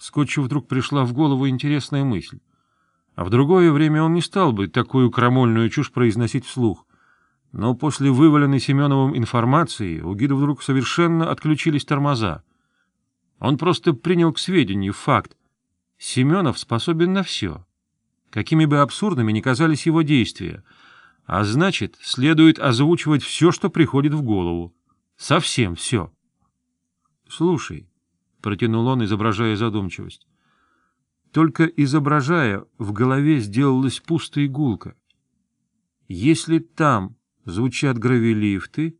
Скотчу вдруг пришла в голову интересная мысль. А в другое время он не стал бы такую крамольную чушь произносить вслух. Но после вываленной Семеновым информации у гида вдруг совершенно отключились тормоза. Он просто принял к сведению факт. Семенов способен на все. Какими бы абсурдными ни казались его действия. А значит, следует озвучивать все, что приходит в голову. Совсем все. — Слушай, протянул он, изображая задумчивость. Только изображая, в голове сделалась пустая игулка. Если там звучат гравилифты,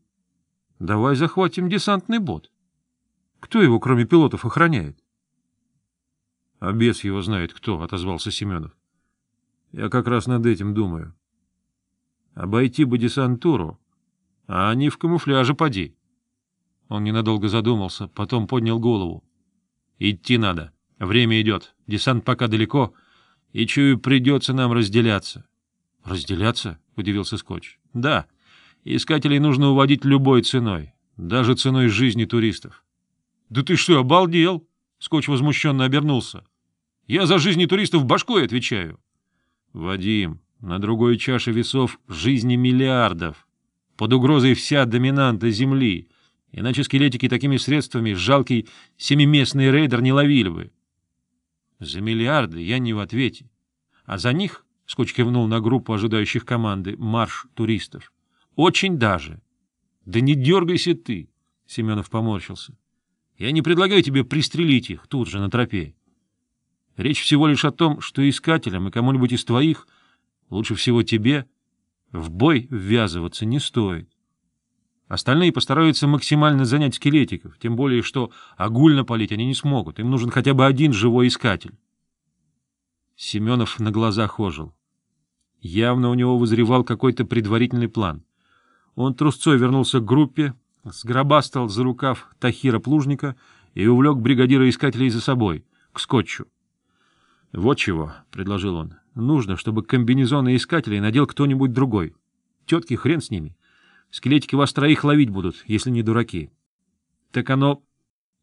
давай захватим десантный бот. Кто его, кроме пилотов, охраняет? — А бес его знает кто, — отозвался Семенов. — Я как раз над этим думаю. — Обойти бы десантуру, а они в камуфляже поди. Он ненадолго задумался, потом поднял голову. Идти надо. Время идет. Десант пока далеко, и, чую, придется нам разделяться. — Разделяться? — удивился Скотч. — Да. Искателей нужно уводить любой ценой, даже ценой жизни туристов. — Да ты что, обалдел? — Скотч возмущенно обернулся. — Я за жизни туристов башкой отвечаю. — Вадим, на другой чаше весов жизни миллиардов. Под угрозой вся доминанта Земли — Иначе скелетики такими средствами жалкий семиместный рейдер не ловили бы. За миллиарды я не в ответе. А за них, — Скотч кивнул на группу ожидающих команды, — марш туристов. Очень даже. Да не дергайся ты, — Семенов поморщился. Я не предлагаю тебе пристрелить их тут же на тропе. Речь всего лишь о том, что искателям и кому-нибудь из твоих, лучше всего тебе, в бой ввязываться не стоит. Остальные постараются максимально занять скелетиков, тем более что огульно палить они не смогут. Им нужен хотя бы один живой искатель. Семенов на глазах ожил. Явно у него вызревал какой-то предварительный план. Он трусцой вернулся к группе, сгробастал за рукав Тахира Плужника и увлек бригадира искателей за собой, к скотчу. — Вот чего, — предложил он, — нужно, чтобы комбинезоны искателей надел кто-нибудь другой. Тетки хрен с ними. Скелетики вас троих ловить будут, если не дураки. Так оно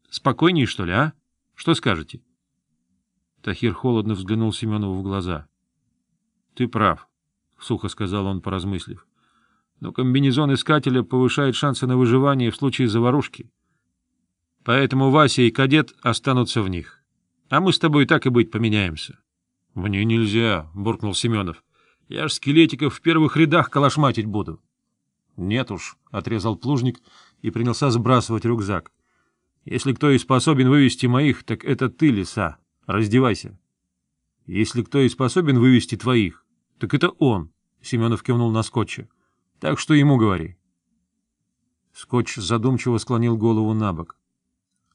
спокойнее, что ли, а? Что скажете? Тахир холодно взглянул Семенову в глаза. — Ты прав, — сухо сказал он, поразмыслив. — Но комбинезон искателя повышает шансы на выживание в случае заварушки. Поэтому Вася и кадет останутся в них. А мы с тобой так и быть поменяемся. — Мне нельзя, — буркнул Семенов. — Я ж скелетиков в первых рядах калашматить буду. — «Нет уж», — отрезал плужник и принялся сбрасывать рюкзак. «Если кто и способен вывести моих, так это ты, лиса. Раздевайся». «Если кто и способен вывести твоих, так это он», — Семенов кивнул на Скотча. «Так что ему говори». Скотч задумчиво склонил голову на бок.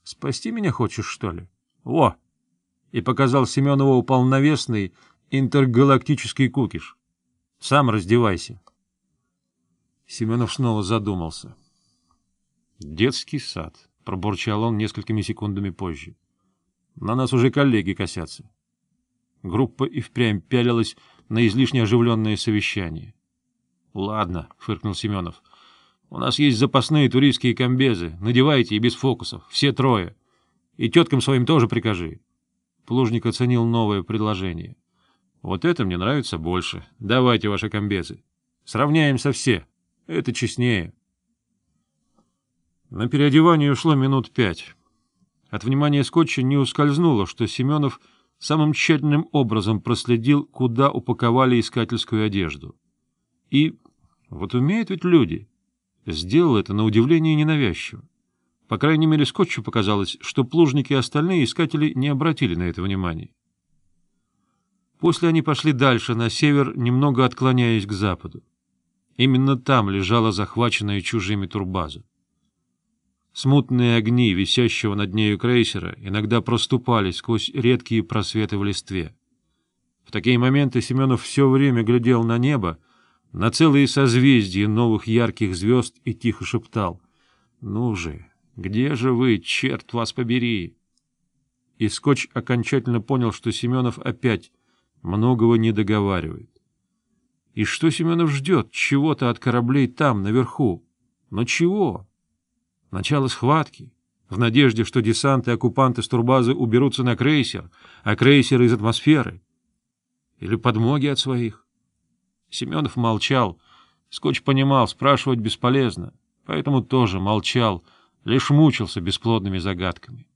«Спасти меня хочешь, что ли?» О. — и показал Семенову полновесный интергалактический кукиш. «Сам раздевайся». Семенов снова задумался. «Детский сад», — пробурчал он несколькими секундами позже. «На нас уже коллеги косятся». Группа и впрямь пялилась на излишне оживленное совещание. «Ладно», — фыркнул Семенов, — «у нас есть запасные туристские комбезы. Надевайте и без фокусов. Все трое. И теткам своим тоже прикажи». Плужник оценил новое предложение. «Вот это мне нравится больше. Давайте ваши комбезы. Сравняемся все». Это честнее. На переодевание ушло минут пять. От внимания скотча не ускользнуло, что Семенов самым тщательным образом проследил, куда упаковали искательскую одежду. И вот умеют ведь люди. Сделал это на удивление ненавязчиво. По крайней мере, скотчу показалось, что плужники и остальные искатели не обратили на это внимания. После они пошли дальше, на север, немного отклоняясь к западу. Именно там лежала захваченная чужими турбаза. Смутные огни висящего над нею крейсера иногда проступали сквозь редкие просветы в листве. В такие моменты Семенов все время глядел на небо, на целые созвездия новых ярких звезд и тихо шептал. «Ну же, где же вы, черт вас побери!» И Скотч окончательно понял, что Семенов опять многого не договаривает. И что Семенов ждет? Чего-то от кораблей там, наверху. Но чего? Начало схватки. В надежде, что десанты и оккупанты с турбазы уберутся на крейсер, а крейсер из атмосферы. Или подмоги от своих. Семенов молчал. Скотч понимал, спрашивать бесполезно. Поэтому тоже молчал, лишь мучился бесплодными загадками. —